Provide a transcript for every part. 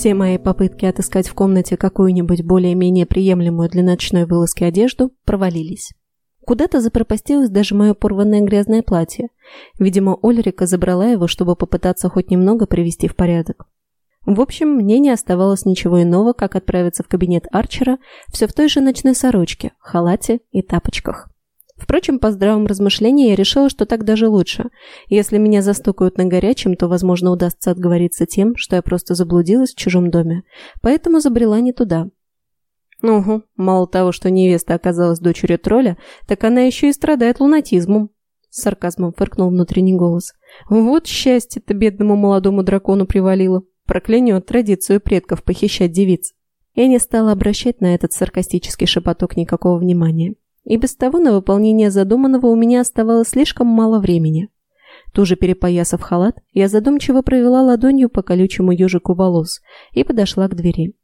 Все мои попытки отыскать в комнате какую-нибудь более-менее приемлемую для ночной вылазки одежду провалились. Куда-то запропастилось даже мое порванное грязное платье. Видимо, Ольрика забрала его, чтобы попытаться хоть немного привести в порядок. В общем, мне не оставалось ничего иного, как отправиться в кабинет Арчера все в той же ночной сорочке, халате и тапочках. Впрочем, по здравым размышлениям я решила, что так даже лучше. Если меня застукают на горячем, то, возможно, удастся отговориться тем, что я просто заблудилась в чужом доме. Поэтому забрела не туда. Угу, мало того, что невеста оказалась дочерью тролля, так она еще и страдает лунатизмом. С сарказмом фыркнул внутренний голос. Вот счастье-то бедному молодому дракону привалило. Проклянет традицию предков похищать девиц. Я не стала обращать на этот саркастический шепоток никакого внимания. И без того на выполнение задуманного у меня оставалось слишком мало времени. Туже перепоясав халат, я задумчиво провела ладонью по колючему ежику волос и подошла к двери.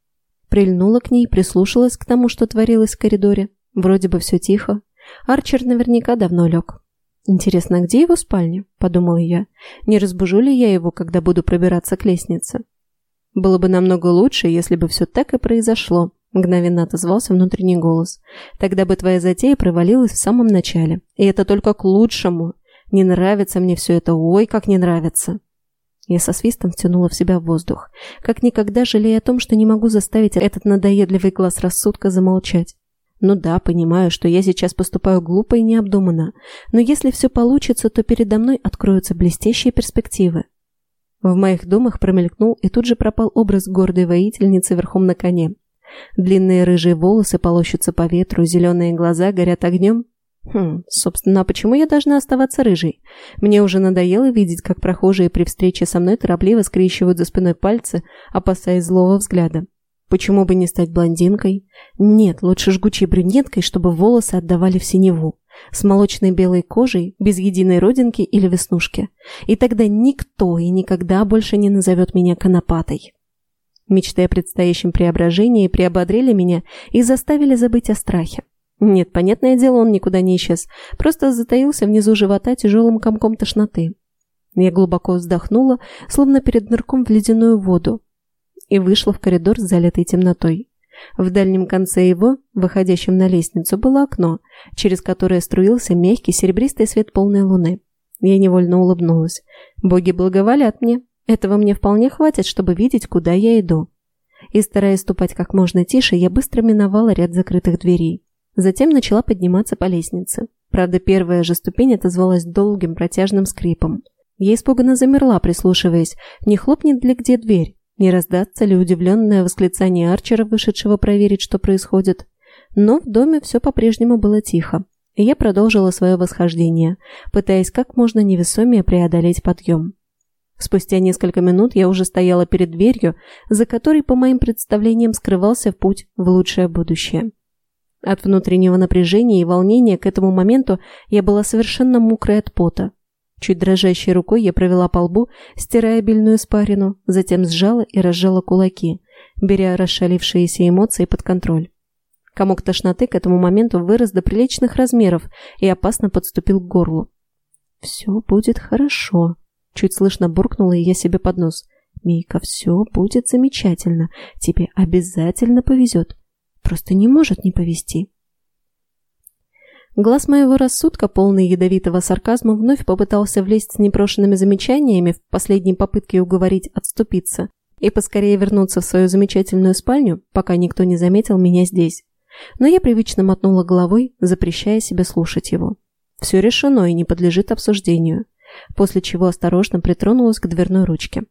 Прильнула к ней, прислушалась к тому, что творилось в коридоре. Вроде бы все тихо. Арчер наверняка давно лег. «Интересно, где его спальня?» – подумала я. «Не разбужу ли я его, когда буду пробираться к лестнице?» Было бы намного лучше, если бы все так и произошло, Мгновенно отозвался внутренний голос. «Тогда бы твоя затея провалилась в самом начале. И это только к лучшему. Не нравится мне все это. Ой, как не нравится!» Я со свистом втянула в себя воздух, как никогда жалея о том, что не могу заставить этот надоедливый глаз рассудка замолчать. Ну да, понимаю, что я сейчас поступаю глупо и необдуманно, но если все получится, то передо мной откроются блестящие перспективы. В моих думах промелькнул и тут же пропал образ гордой воительницы верхом на коне. Длинные рыжие волосы полощутся по ветру, зеленые глаза горят огнем. Хм, собственно, а почему я должна оставаться рыжей? Мне уже надоело видеть, как прохожие при встрече со мной торопливо скрещивают за спиной пальцы, опасаясь злого взгляда. Почему бы не стать блондинкой? Нет, лучше жгучей брюнеткой, чтобы волосы отдавали в синеву. С молочной белой кожей, без единой родинки или веснушки. И тогда никто и никогда больше не назовет меня конопатой. Мечты о предстоящем преображении приободрили меня и заставили забыть о страхе. Нет, понятное дело, он никуда не исчез, просто затаился внизу живота тяжелым комком тошноты. Я глубоко вздохнула, словно перед нырком в ледяную воду, и вышла в коридор с залитой темнотой. В дальнем конце его, выходящем на лестницу, было окно, через которое струился мягкий серебристый свет полной луны. Я невольно улыбнулась. Боги благоволят мне. Этого мне вполне хватит, чтобы видеть, куда я иду. И стараясь ступать как можно тише, я быстро миновала ряд закрытых дверей. Затем начала подниматься по лестнице. Правда, первая же ступень отозвалась долгим протяжным скрипом. Я испуганно замерла, прислушиваясь, не хлопнет ли где дверь, не раздастся ли удивленное восклицание Арчера, вышедшего проверить, что происходит. Но в доме все по-прежнему было тихо, и я продолжила свое восхождение, пытаясь как можно невесомее преодолеть подъем. Спустя несколько минут я уже стояла перед дверью, за которой, по моим представлениям, скрывался путь в лучшее будущее. От внутреннего напряжения и волнения к этому моменту я была совершенно мокрая от пота. Чуть дрожащей рукой я провела по лбу, стирая обильную спарину, затем сжала и разжала кулаки, беря расшалившиеся эмоции под контроль. Комок тошноты к этому моменту вырос до приличных размеров и опасно подступил к горлу. «Все будет хорошо», Чуть слышно буркнула и я себе под нос. «Мейка, все будет замечательно. Тебе обязательно повезет. Просто не может не повезти». Глаз моего рассудка, полный ядовитого сарказма, вновь попытался влезть с непрошенными замечаниями в последней попытке уговорить отступиться и поскорее вернуться в свою замечательную спальню, пока никто не заметил меня здесь. Но я привычно мотнула головой, запрещая себе слушать его. Все решено и не подлежит обсуждению после чего осторожно притронулась к дверной ручке.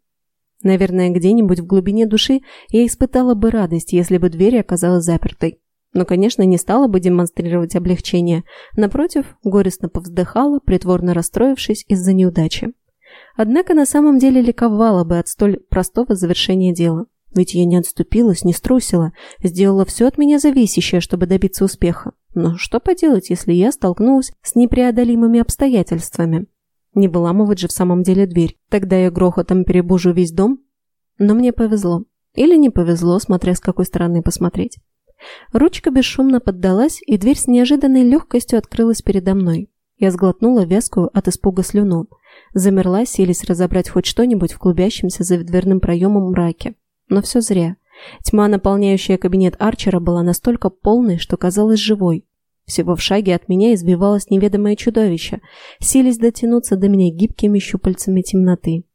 Наверное, где-нибудь в глубине души я испытала бы радость, если бы дверь оказалась запертой. Но, конечно, не стала бы демонстрировать облегчение. Напротив, горестно повздыхала, притворно расстроившись из-за неудачи. Однако на самом деле ликовала бы от столь простого завершения дела. Ведь я не отступилась, не струсила, сделала все от меня зависящее, чтобы добиться успеха. Но что поделать, если я столкнулась с непреодолимыми обстоятельствами? Не выламывать же в самом деле дверь. Тогда я грохотом перебужу весь дом. Но мне повезло. Или не повезло, смотря с какой стороны посмотреть. Ручка бесшумно поддалась, и дверь с неожиданной легкостью открылась передо мной. Я сглотнула вязкую от испуга слюну. Замерла, селись разобрать хоть что-нибудь в клубящемся за дверным проемом мраке. Но все зря. Тьма, наполняющая кабинет Арчера, была настолько полной, что казалась живой. Всего в шаге от меня избивалось неведомое чудовище, сились дотянуться до меня гибкими щупальцами темноты.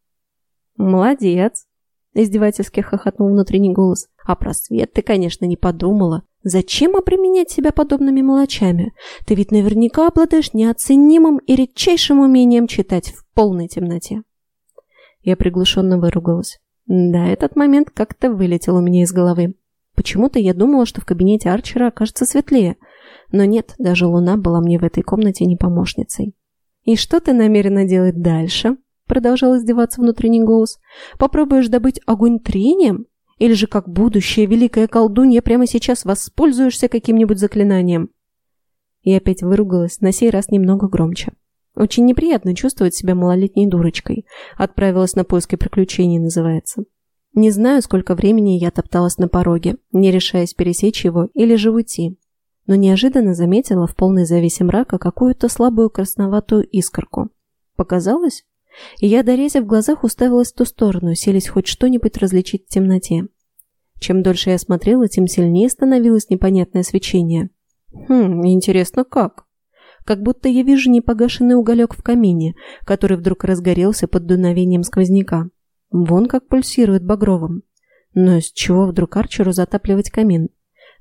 «Молодец!» – издевательски хохотнул внутренний голос. «А про свет ты, конечно, не подумала. Зачем обременять себя подобными мелочами? Ты ведь наверняка обладаешь неоценимым и редчайшим умением читать в полной темноте». Я приглушенно выругалась. Да, этот момент как-то вылетел у меня из головы. Почему-то я думала, что в кабинете Арчера окажется светлее. Но нет, даже луна была мне в этой комнате не помощницей. «И что ты намерена делать дальше?» Продолжал издеваться внутренний голос. «Попробуешь добыть огонь трением? Или же, как будущая великая колдунья, прямо сейчас воспользуешься каким-нибудь заклинанием?» И опять выругалась, на сей раз немного громче. Очень неприятно чувствовать себя малолетней дурочкой. Отправилась на поиски приключений, называется. Не знаю, сколько времени я топталась на пороге, не решаясь пересечь его или же уйти. Но неожиданно заметила в полной завесе мрака какую-то слабую красноватую искорку. Показалось? И я, дорезя в глазах, уставилась в ту сторону, селись хоть что-нибудь различить в темноте. Чем дольше я смотрела, тем сильнее становилось непонятное свечение. Хм, интересно, как? как будто я вижу непогашенный уголек в камине, который вдруг разгорелся под дуновением сквозняка. Вон как пульсирует багровым. Но с чего вдруг Арчеру затапливать камин?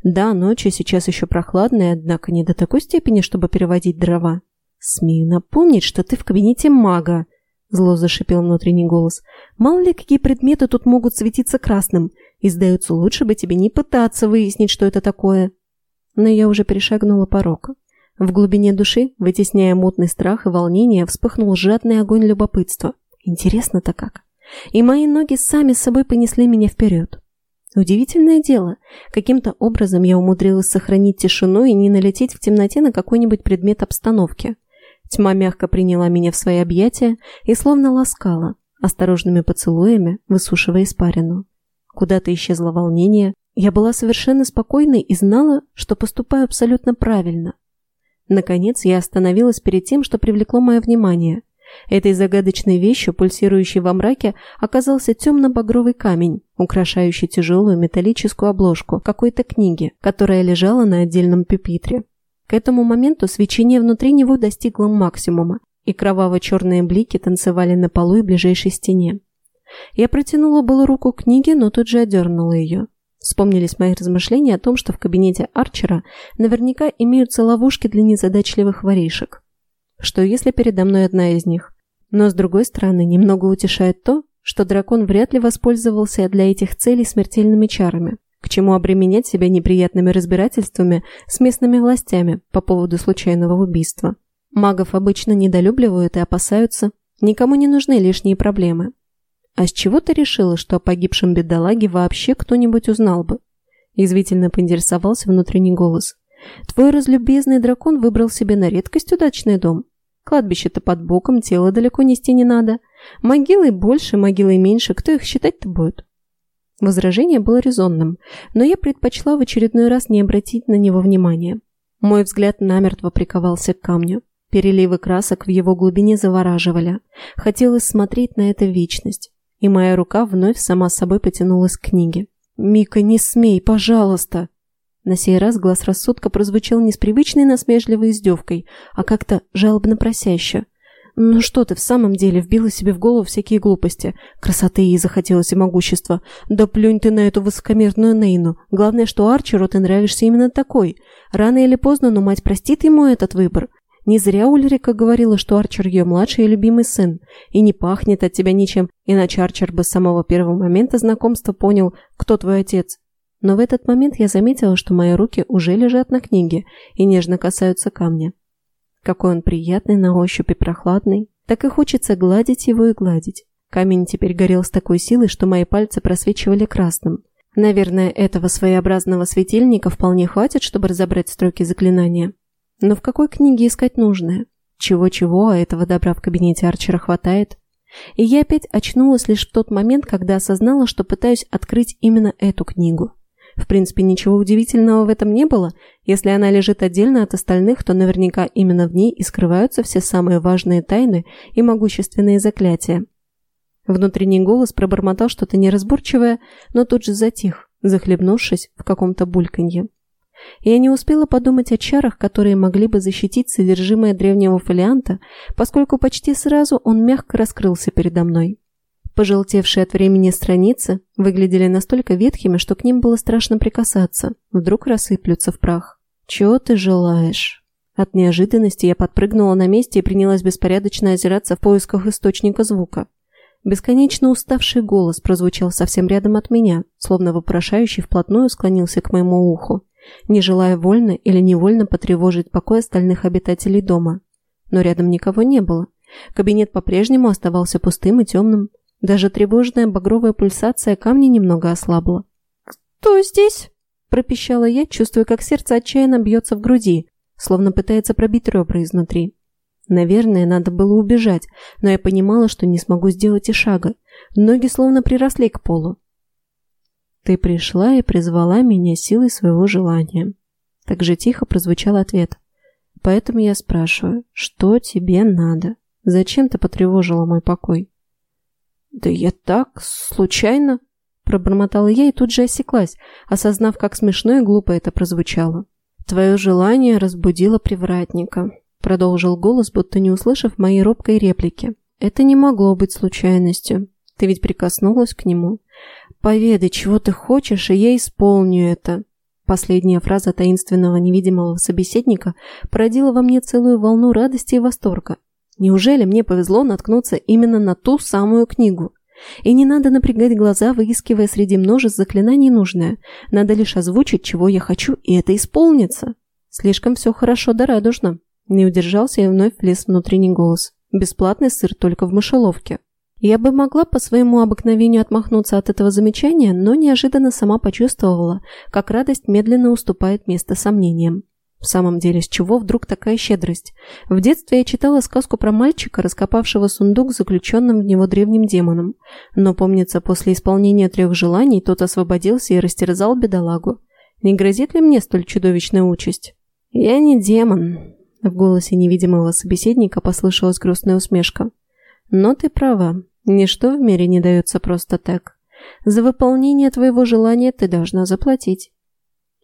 Да, ночью сейчас еще прохладная, однако не до такой степени, чтобы переводить дрова. «Смею напомнить, что ты в кабинете мага», — зло зашипел внутренний голос. «Мало ли, какие предметы тут могут светиться красным, и, сдается, лучше бы тебе не пытаться выяснить, что это такое». Но я уже перешагнула порог. В глубине души, вытесняя мутный страх и волнение, вспыхнул жадный огонь любопытства. Интересно-то как. И мои ноги сами собой понесли меня вперед. Удивительное дело, каким-то образом я умудрилась сохранить тишину и не налететь в темноте на какой-нибудь предмет обстановки. Тьма мягко приняла меня в свои объятия и словно ласкала, осторожными поцелуями высушивая испарину. Куда-то исчезло волнение, я была совершенно спокойной и знала, что поступаю абсолютно правильно. Наконец я остановилась перед тем, что привлекло мое внимание. Этой загадочной вещью, пульсирующей во мраке, оказался темно-багровый камень, украшающий тяжелую металлическую обложку какой-то книги, которая лежала на отдельном пепитре. К этому моменту свечение внутри него достигло максимума, и кроваво-черные блики танцевали на полу и ближайшей стене. Я протянула было руку к книге, но тут же одернула ее. Вспомнились мои размышления о том, что в кабинете Арчера наверняка имеются ловушки для незадачливых воришек. Что если передо мной одна из них? Но с другой стороны, немного утешает то, что дракон вряд ли воспользовался для этих целей смертельными чарами. К чему обременять себя неприятными разбирательствами с местными властями по поводу случайного убийства? Магов обычно недолюбливают и опасаются. Никому не нужны лишние проблемы. «А с чего ты решила, что о погибшем бедолаге вообще кто-нибудь узнал бы?» Язвительно поинтересовался внутренний голос. «Твой разлюбезный дракон выбрал себе на редкость удачный дом. Кладбище-то под боком, тело далеко нести не надо. Могилы больше, могилы меньше, кто их считать-то будет?» Возражение было резонным, но я предпочла в очередной раз не обратить на него внимания. Мой взгляд намертво приковался к камню. Переливы красок в его глубине завораживали. Хотелось смотреть на это вечность и моя рука вновь сама собой потянулась к книге. «Мика, не смей, пожалуйста!» На сей раз глаз рассудка прозвучал не с привычной насмешливой издевкой, а как-то жалобно просяще. «Ну что ты в самом деле вбила себе в голову всякие глупости? Красоты ей захотелось и могущества. Да плюнь ты на эту высокомерную Нейну. Главное, что Арчеру ты нравишься именно такой. Рано или поздно, но мать простит ему этот выбор. Не зря Ульрика говорила, что Арчер ее младший и любимый сын, и не пахнет от тебя ничем, иначе Арчер бы с самого первого момента знакомства понял, кто твой отец. Но в этот момент я заметила, что мои руки уже лежат на книге и нежно касаются камня. Какой он приятный на ощупь и прохладный. Так и хочется гладить его и гладить. Камень теперь горел с такой силой, что мои пальцы просвечивали красным. Наверное, этого своеобразного светильника вполне хватит, чтобы разобрать строки заклинания. Но в какой книге искать нужное? Чего-чего, а этого добра в кабинете Арчера хватает. И я опять очнулась лишь в тот момент, когда осознала, что пытаюсь открыть именно эту книгу. В принципе, ничего удивительного в этом не было. Если она лежит отдельно от остальных, то наверняка именно в ней и скрываются все самые важные тайны и могущественные заклятия. Внутренний голос пробормотал что-то неразборчивое, но тут же затих, захлебнувшись в каком-то бульканье. Я не успела подумать о чарах, которые могли бы защитить содержимое древнего фолианта, поскольку почти сразу он мягко раскрылся передо мной. Пожелтевшие от времени страницы выглядели настолько ветхими, что к ним было страшно прикасаться. Вдруг рассыплются в прах. «Чего ты желаешь?» От неожиданности я подпрыгнула на месте и принялась беспорядочно озираться в поисках источника звука. Бесконечно уставший голос прозвучал совсем рядом от меня, словно вопрошающий вплотную склонился к моему уху, не желая вольно или невольно потревожить покой остальных обитателей дома. Но рядом никого не было. Кабинет по-прежнему оставался пустым и темным. Даже тревожная багровая пульсация камня немного ослабла. «Кто здесь?» – пропищала я, чувствуя, как сердце отчаянно бьется в груди, словно пытается пробить ребра изнутри. Наверное, надо было убежать, но я понимала, что не смогу сделать и шага. Ноги словно приросли к полу. «Ты пришла и призвала меня силой своего желания». Так же тихо прозвучал ответ. «Поэтому я спрашиваю, что тебе надо? Зачем ты потревожила мой покой?» «Да я так, случайно», – пробормотала я и тут же осеклась, осознав, как смешно и глупо это прозвучало. «Твое желание разбудило привратника», – продолжил голос, будто не услышав моей робкой реплики. «Это не могло быть случайностью. Ты ведь прикоснулась к нему. Поведай, чего ты хочешь, и я исполню это». Последняя фраза таинственного невидимого собеседника породила во мне целую волну радости и восторга. Неужели мне повезло наткнуться именно на ту самую книгу? И не надо напрягать глаза, выискивая среди множеств заклинаний нужное. Надо лишь озвучить, чего я хочу, и это исполнится. Слишком все хорошо да радужно. Не удержался и вновь влез внутренний голос. Бесплатный сыр только в мышеловке. Я бы могла по своему обыкновению отмахнуться от этого замечания, но неожиданно сама почувствовала, как радость медленно уступает место сомнениям. В самом деле, с чего вдруг такая щедрость? В детстве я читала сказку про мальчика, раскопавшего сундук с заключенным в него древним демоном. Но, помнится, после исполнения трех желаний тот освободился и растерзал бедолагу. Не грозит ли мне столь чудовищная участь? «Я не демон», — в голосе невидимого собеседника послышалась грустная усмешка. «Но ты права. Ничто в мире не дается просто так. За выполнение твоего желания ты должна заплатить».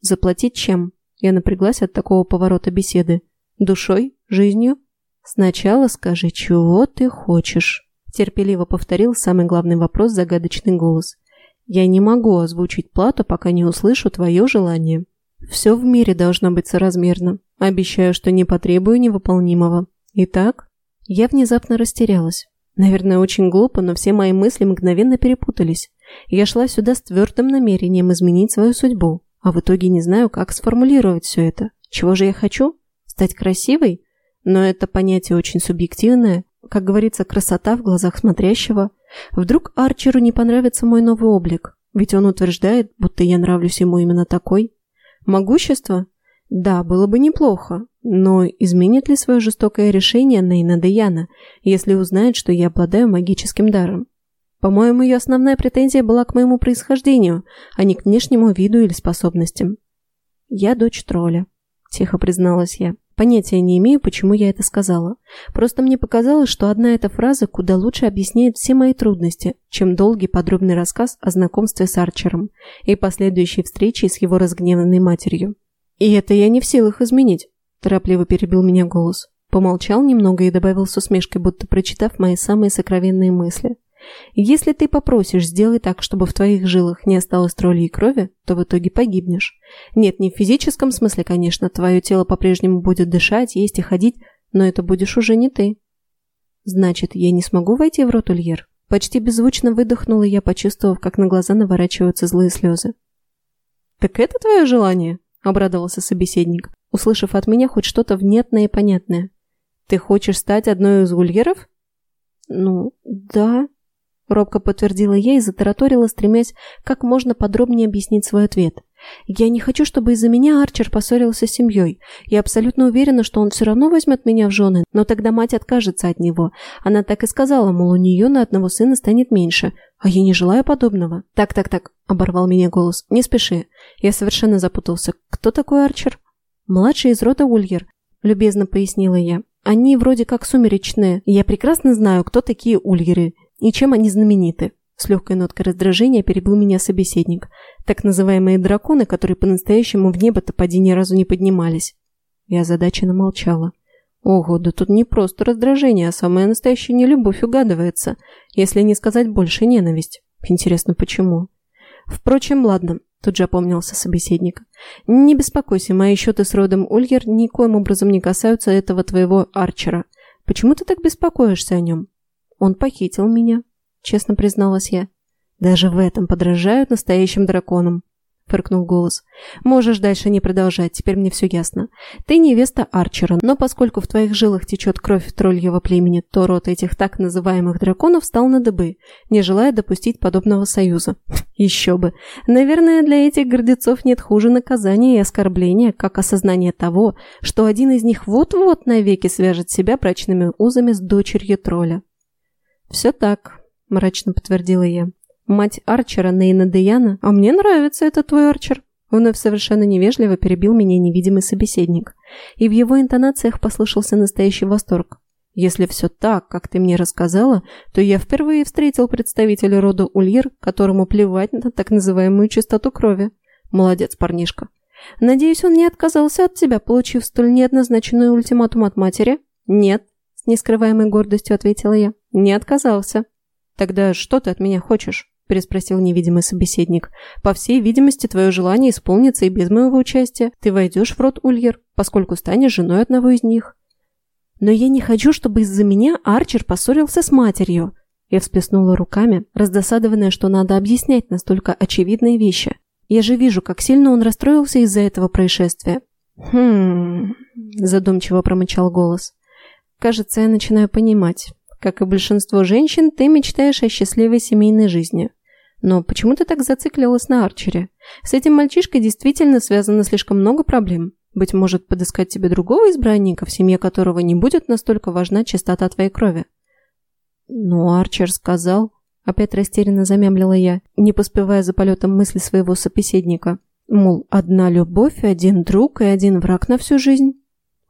«Заплатить чем?» Я напряглась от такого поворота беседы. «Душой? Жизнью?» «Сначала скажи, чего ты хочешь?» Терпеливо повторил самый главный вопрос загадочный голос. «Я не могу озвучить плату, пока не услышу твое желание. Все в мире должно быть соразмерно. Обещаю, что не потребую невыполнимого. Итак?» Я внезапно растерялась. Наверное, очень глупо, но все мои мысли мгновенно перепутались. Я шла сюда с твердым намерением изменить свою судьбу. А в итоге не знаю, как сформулировать все это. Чего же я хочу? Стать красивой? Но это понятие очень субъективное. Как говорится, красота в глазах смотрящего. Вдруг Арчеру не понравится мой новый облик? Ведь он утверждает, будто я нравлюсь ему именно такой. Могущество? Да, было бы неплохо. Но изменит ли свое жестокое решение Нейна Деяна, если узнает, что я обладаю магическим даром? По-моему, ее основная претензия была к моему происхождению, а не к внешнему виду или способностям. «Я дочь тролля», – тихо призналась я. Понятия не имею, почему я это сказала. Просто мне показалось, что одна эта фраза куда лучше объясняет все мои трудности, чем долгий подробный рассказ о знакомстве с Арчером и последующей встрече с его разгневанной матерью. «И это я не в силах изменить», – торопливо перебил меня голос. Помолчал немного и добавил с усмешкой, будто прочитав мои самые сокровенные мысли. Если ты попросишь сделать так, чтобы в твоих жилах не осталось троли и крови, то в итоге погибнешь. Нет, не в физическом смысле, конечно, твое тело по-прежнему будет дышать, есть и ходить, но это будешь уже не ты. Значит, я не смогу войти в рот Ульер? Почти беззвучно выдохнула я, почувствовав, как на глаза наворачиваются злые слезы. «Так это твое желание?» – обрадовался собеседник, услышав от меня хоть что-то внятное и понятное. «Ты хочешь стать одной из ульеров?» «Ну, да», Робко подтвердила я и затараторила, стремясь как можно подробнее объяснить свой ответ. «Я не хочу, чтобы из-за меня Арчер поссорился с семьей. Я абсолютно уверена, что он все равно возьмет меня в жены, но тогда мать откажется от него. Она так и сказала, мол, у нее на одного сына станет меньше. А я не желаю подобного». «Так-так-так», — оборвал меня голос. «Не спеши. Я совершенно запутался. Кто такой Арчер?» «Младший из рода Ульер», — любезно пояснила я. «Они вроде как сумеречные. Я прекрасно знаю, кто такие Ульеры. И чем они знамениты?» С легкой ноткой раздражения перебил меня собеседник. Так называемые драконы, которые по-настоящему в небо-то поди ни разу не поднимались. Я озадаченно молчала. Ого, да тут не просто раздражение, а самая настоящая нелюбовь угадывается, если не сказать больше ненависть. Интересно, почему? Впрочем, ладно, тут же опомнился собеседник. Не беспокойся, мои счеты с родом Ульгер никоим образом не касаются этого твоего Арчера. Почему ты так беспокоишься о нем? Он похитил меня, честно призналась я. Даже в этом подражают настоящим драконам. — фыркнул голос. «Можешь дальше не продолжать, теперь мне все ясно. Ты невеста Арчера, но поскольку в твоих жилах течет кровь тролльего племени, то род этих так называемых драконов стал на дыбы, не желая допустить подобного союза. Еще бы. Наверное, для этих гордецов нет хуже наказания и оскорбления, как осознание того, что один из них вот-вот навеки свяжет себя брачными узами с дочерью тролля». «Все так», — мрачно подтвердила я. Мать Арчера Нейна Деяна. А мне нравится этот твой Арчер. Вновь совершенно невежливо перебил меня невидимый собеседник. И в его интонациях послышался настоящий восторг. Если все так, как ты мне рассказала, то я впервые встретил представителя рода Ульер, которому плевать на так называемую чистоту крови. Молодец, парнишка. Надеюсь, он не отказался от тебя, получив столь неоднозначную ультиматум от матери? Нет, с нескрываемой гордостью ответила я. Не отказался. Тогда что ты от меня хочешь? – переспросил невидимый собеседник. «По всей видимости, твое желание исполнится и без моего участия. Ты войдешь в род Ульер, поскольку станешь женой одного из них». «Но я не хочу, чтобы из-за меня Арчер поссорился с матерью». Я всплеснула руками, раздосадованная, что надо объяснять настолько очевидные вещи. Я же вижу, как сильно он расстроился из-за этого происшествия. «Хм...» – задумчиво промычал голос. «Кажется, я начинаю понимать. Как и большинство женщин, ты мечтаешь о счастливой семейной жизни. Но почему ты так зациклилась на Арчере? С этим мальчишкой действительно связано слишком много проблем. Быть может, подыскать тебе другого избранника, в семье которого не будет настолько важна чистота твоей крови? Ну, Арчер сказал... Опять растерянно замямлила я, не поспевая за полетом мысли своего собеседника. Мол, одна любовь, один друг и один враг на всю жизнь.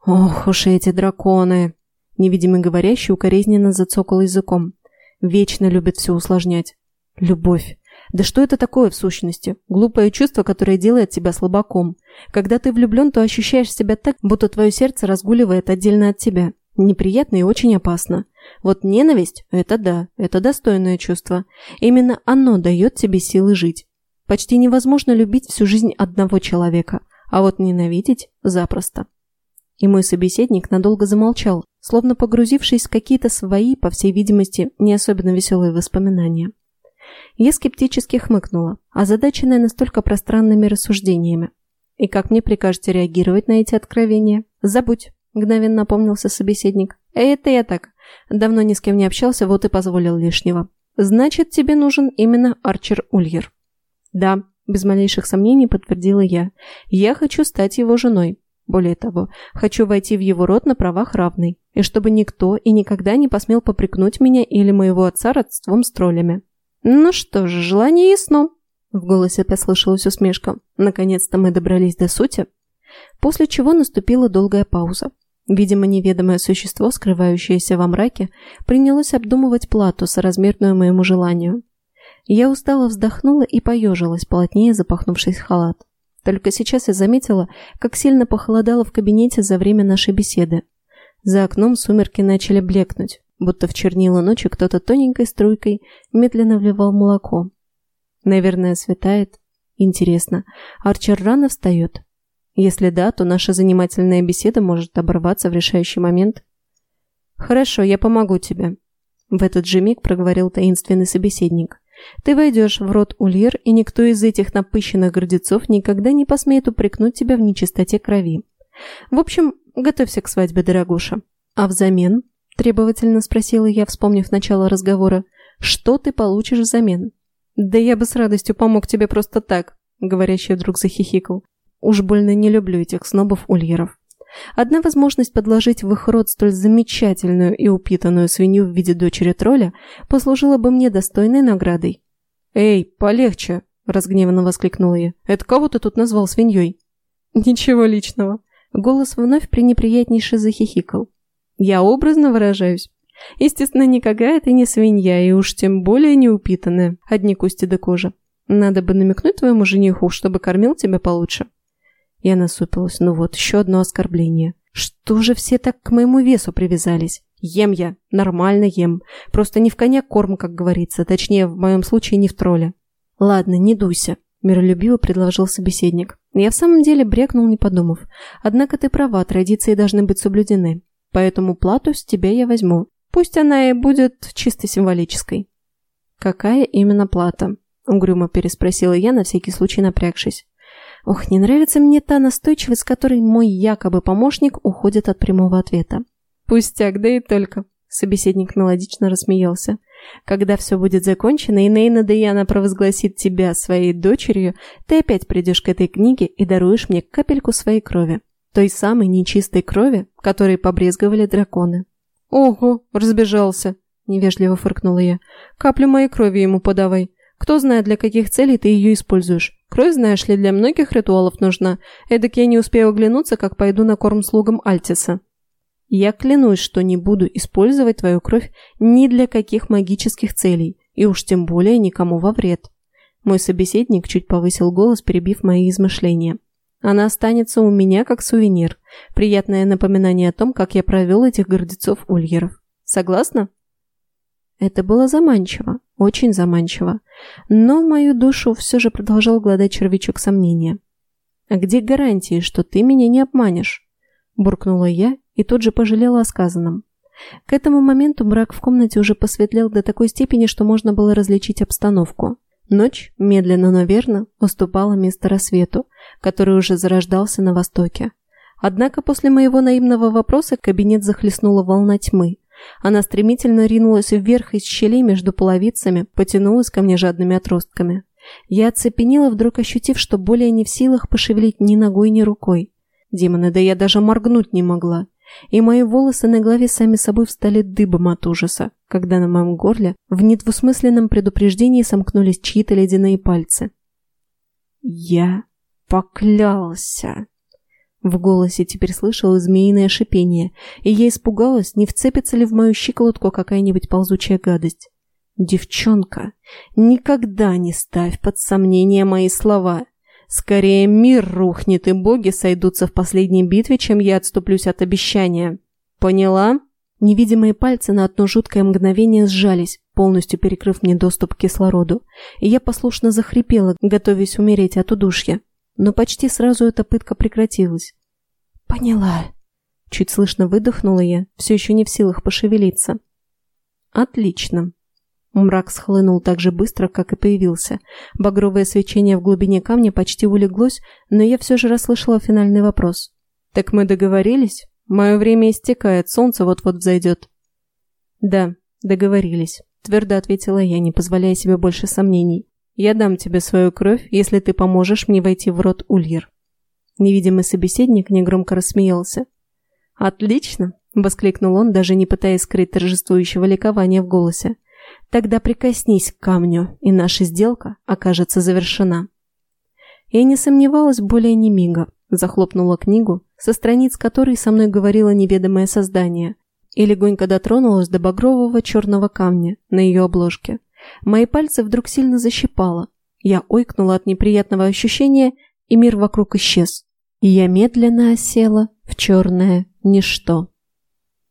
Ох уж эти драконы! Невидимый говорящий укоризненно зацокал языком. Вечно любит все усложнять. Любовь. Да что это такое в сущности? Глупое чувство, которое делает тебя слабаком. Когда ты влюблен, то ощущаешь себя так, будто твое сердце разгуливает отдельно от тебя. Неприятно и очень опасно. Вот ненависть – это да, это достойное чувство. Именно оно дает тебе силы жить. Почти невозможно любить всю жизнь одного человека, а вот ненавидеть – запросто. И мой собеседник надолго замолчал, словно погрузившись в какие-то свои, по всей видимости, не особенно веселые воспоминания. Я скептически хмыкнула, озадаченная настолько пространными рассуждениями. «И как мне прикажете реагировать на эти откровения?» «Забудь», – мгновенно опомнился собеседник. «Это я так. Давно ни с кем не общался, вот и позволил лишнего. Значит, тебе нужен именно Арчер Ульер». «Да», – без малейших сомнений подтвердила я. «Я хочу стать его женой. Более того, хочу войти в его род на правах равной, и чтобы никто и никогда не посмел попрекнуть меня или моего отца родством с троллями. Ну что же, желание ясно. В голосе послышалась усмешка. Наконец-то мы добрались до сути. После чего наступила долгая пауза. Видимо, неведомое существо, скрывающееся во мраке, принялось обдумывать плату, соразмерную моему желанию. Я устало вздохнула и поежилась, плотнее запахнувшись халат. Только сейчас я заметила, как сильно похолодало в кабинете за время нашей беседы. За окном сумерки начали блекнуть, будто в чернила ночи кто-то тоненькой струйкой медленно вливал молоко. Наверное, светает. Интересно, Арчер рано встает? Если да, то наша занимательная беседа может оборваться в решающий момент. «Хорошо, я помогу тебе», — в этот же миг проговорил таинственный собеседник. Ты войдешь в рот Ульер, и никто из этих напыщенных гордецов никогда не посмеет упрекнуть тебя в нечистоте крови. В общем, готовься к свадьбе, дорогуша. А взамен, требовательно спросила я, вспомнив начало разговора, что ты получишь взамен? Да я бы с радостью помог тебе просто так, говорящий вдруг захихикал. Уж больно не люблю этих снобов-ульеров. Одна возможность подложить в их рот столь замечательную и упитанную свинью в виде дочери тролля послужила бы мне достойной наградой. «Эй, полегче!» – разгневанно воскликнула я. «Это кого ты тут назвал свиньей?» «Ничего личного». Голос вновь пренеприятнейше захихикал. «Я образно выражаюсь. Естественно, никакая ты не свинья, и уж тем более не упитанная, одни кости до кожи. Надо бы намекнуть твоему жениху, чтобы кормил тебя получше». Я насупилась. Ну вот, еще одно оскорбление. Что же все так к моему весу привязались? Ем я, нормально ем. Просто не в коня корм, как говорится, точнее, в моем случае не в тролле. Ладно, не дуйся, миролюбиво предложил собеседник. Я в самом деле брекнул, не подумав. Однако ты права, традиции должны быть соблюдены. Поэтому плату с тебя я возьму. Пусть она и будет чисто символической. Какая именно плата? Угрюмо переспросила я, на всякий случай напрягшись. Ох, не нравится мне та настойчивость, с которой мой якобы помощник уходит от прямого ответа. Пустяк, да и только. Собеседник мелодично рассмеялся. Когда все будет закончено, и Нейна Даяна провозгласит тебя своей дочерью, ты опять придешь к этой книге и даруешь мне капельку своей крови. Той самой нечистой крови, которой побрезговали драконы. «Ого, разбежался!» – невежливо фыркнула я. «Каплю моей крови ему подавай. Кто знает, для каких целей ты ее используешь. Кровь, знаешь ли, для многих ритуалов нужна. Эдак я не успею оглянуться, как пойду на корм слугам Альтиса. Я клянусь, что не буду использовать твою кровь ни для каких магических целей, и уж тем более никому во вред. Мой собеседник чуть повысил голос, перебив мои измышления. Она останется у меня как сувенир. Приятное напоминание о том, как я провел этих гордецов ульеров. Согласна? Это было заманчиво, очень заманчиво. Но мою душу все же продолжал гладать червячок сомнения. «А где гарантии, что ты меня не обманешь?» Буркнула я и тут же пожалела о сказанном. К этому моменту мрак в комнате уже посветлел до такой степени, что можно было различить обстановку. Ночь, медленно, но верно, уступала место рассвету, который уже зарождался на востоке. Однако после моего наивного вопроса кабинет захлестнула волна тьмы, она стремительно ринулась вверх из щелей между половицами, потянулась ко мне жадными отростками. Я оцепенела, вдруг ощутив, что более не в силах пошевелить ни ногой, ни рукой. Демоны, да я даже моргнуть не могла. И мои волосы на голове сами собой встали дыбом от ужаса, когда на моем горле в недвусмысленном предупреждении сомкнулись чьи-то ледяные пальцы. «Я поклялся!» В голосе теперь слышалось змеиное шипение, и я испугалась, не вцепится ли в мою щиколотку какая-нибудь ползучая гадость. «Девчонка, никогда не ставь под сомнение мои слова. Скорее мир рухнет, и боги сойдутся в последней битве, чем я отступлюсь от обещания. Поняла?» Невидимые пальцы на одно жуткое мгновение сжались, полностью перекрыв мне доступ к кислороду, и я послушно захрипела, готовясь умереть от удушья. Но почти сразу эта пытка прекратилась. «Поняла». Чуть слышно выдохнула я, все еще не в силах пошевелиться. «Отлично». Мрак схлынул так же быстро, как и появился. Багровое свечение в глубине камня почти улеглось, но я все же расслышала финальный вопрос. «Так мы договорились? Мое время истекает, солнце вот-вот взойдет». «Да, договорились», — твердо ответила я, не позволяя себе больше сомнений. «Я дам тебе свою кровь, если ты поможешь мне войти в рот Ульер». Невидимый собеседник негромко рассмеялся. «Отлично!» — воскликнул он, даже не пытаясь скрыть торжествующего ликования в голосе. «Тогда прикоснись к камню, и наша сделка окажется завершена». Я не сомневалась более ни мига, захлопнула книгу, со страниц которой со мной говорило неведомое создание, и легонько дотронулась до багрового черного камня на ее обложке. Мои пальцы вдруг сильно защипало. Я ойкнула от неприятного ощущения, и мир вокруг исчез и я медленно осела в черное ничто.